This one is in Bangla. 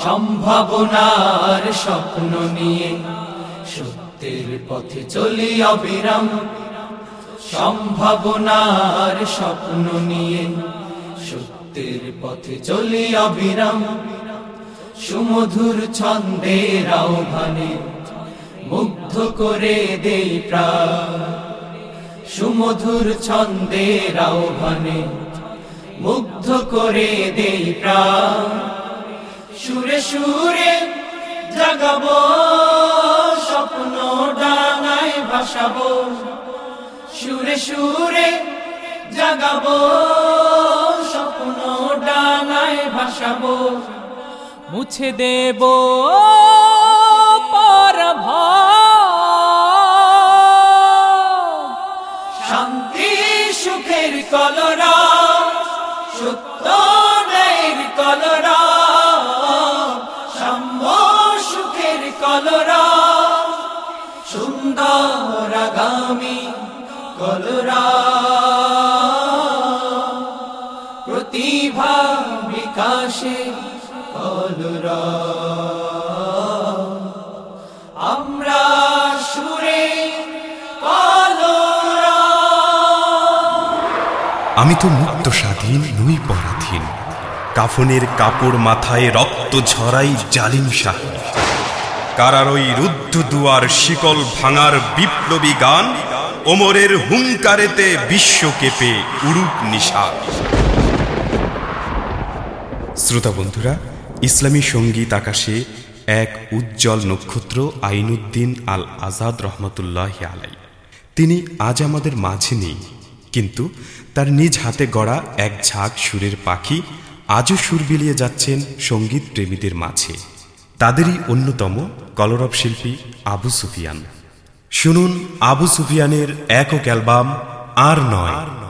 সম্ভাবনার স্বপ্ন নিয়ে সত্যের পথে চলি অবিরাম। সম্ভাবনার স্বপ্ন নিয়ে সত্যের পথে চলি অবিরাম। সুমধুর ছন্দের আহ্বানে মুগ্ধ করে দেই প্রাণ। সুমধুর ছন্দের আহ্বানে মুগ্ধ করে দেই প্রাণ। সুরে সুরে জাগাবো, স্বপ্ন ডাঙায় ভাসাবো। সুরে সুরে জাগাবো, স্বপ্ন ডাঙায় ভাসাবো। মুছে দেব পর শান্তি সুখের কলরা, সত্য ন্যায়ের কলরা সুন্দর আগামী প্রতিভা বিকাশে আমরা সুরে আমি তো মুক্ত স্বাধীন, নই পরাধীন। কাফনের কাপড় মাথায় রক্ত ঝরাই জালিম শাহী কারার ওই রুদ্ধ দুয়ার শিকল ভাঙার বিপ্লবী গান ওমরের হুঙ্কারেতে বিশ্ব কেঁপে উড়ুক নিশান। শ্রোতা বন্ধুরা, ইসলামী সংগীত আকাশে এক উজ্জ্বল নক্ষত্র আইনুদ্দিন আল আজাদ রহমতুল্লাহ আলাই। তিনি আজ আমাদের মাঝে নেই, কিন্তু তার নিজ হাতে গড়া এক ঝাঁক সুরের পাখি আজও সুর বিলিয়ে যাচ্ছেন সংগীত প্রেমীদের মাঝে। তাদেরই অন্যতম কলরব শিল্পী আবু সুফিয়ান। শুনুন আবু সুফিয়ানের একক অ্যালবাম আর নয়।